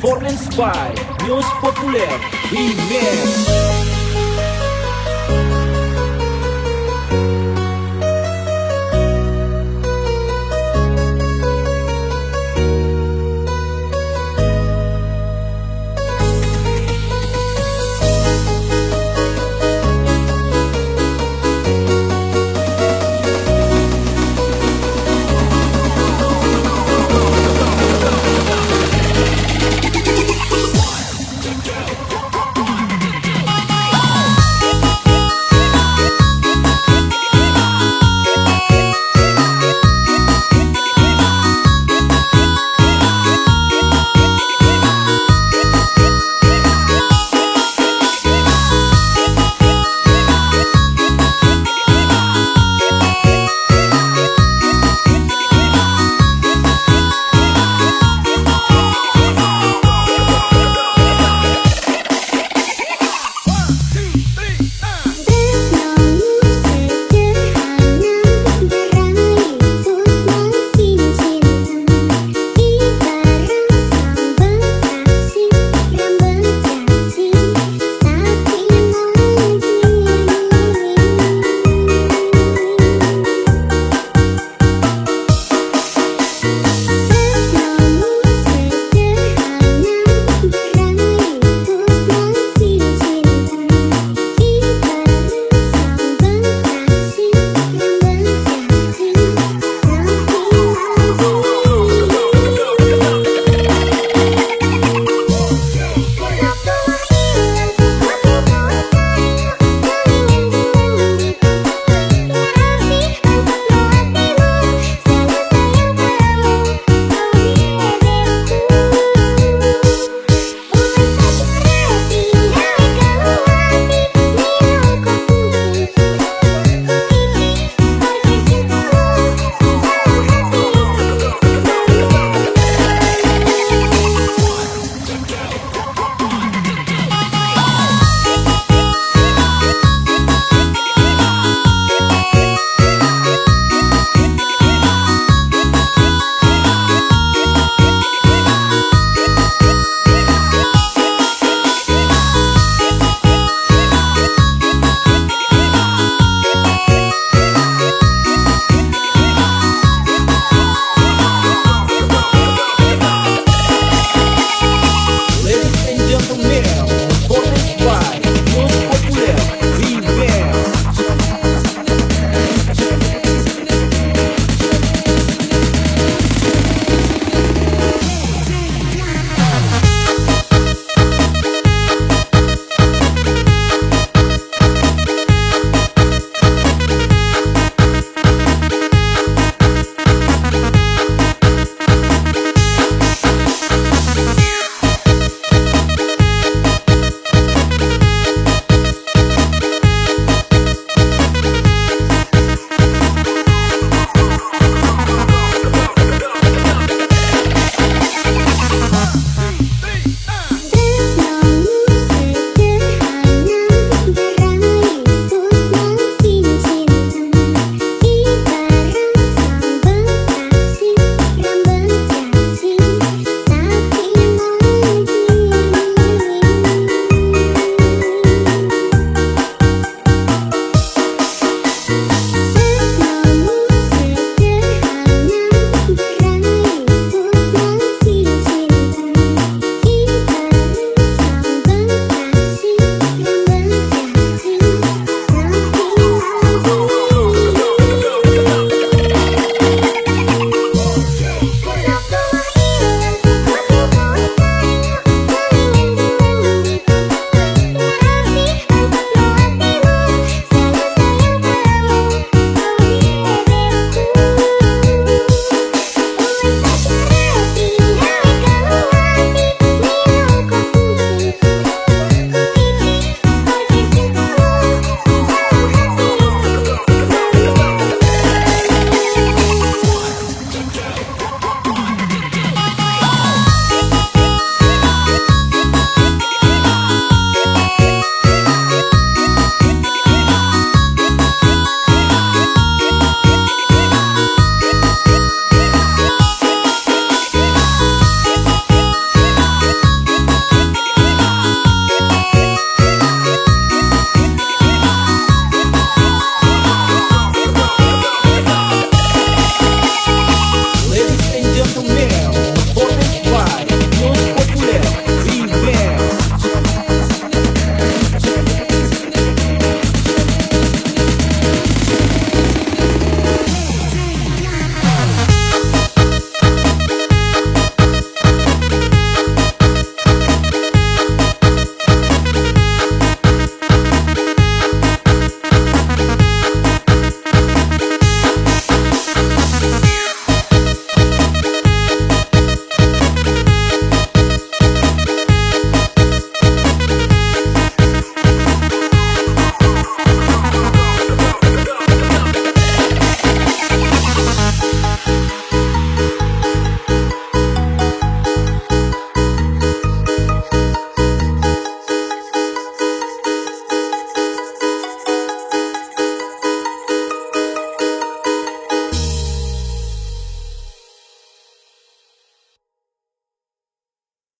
performance by News popular Remix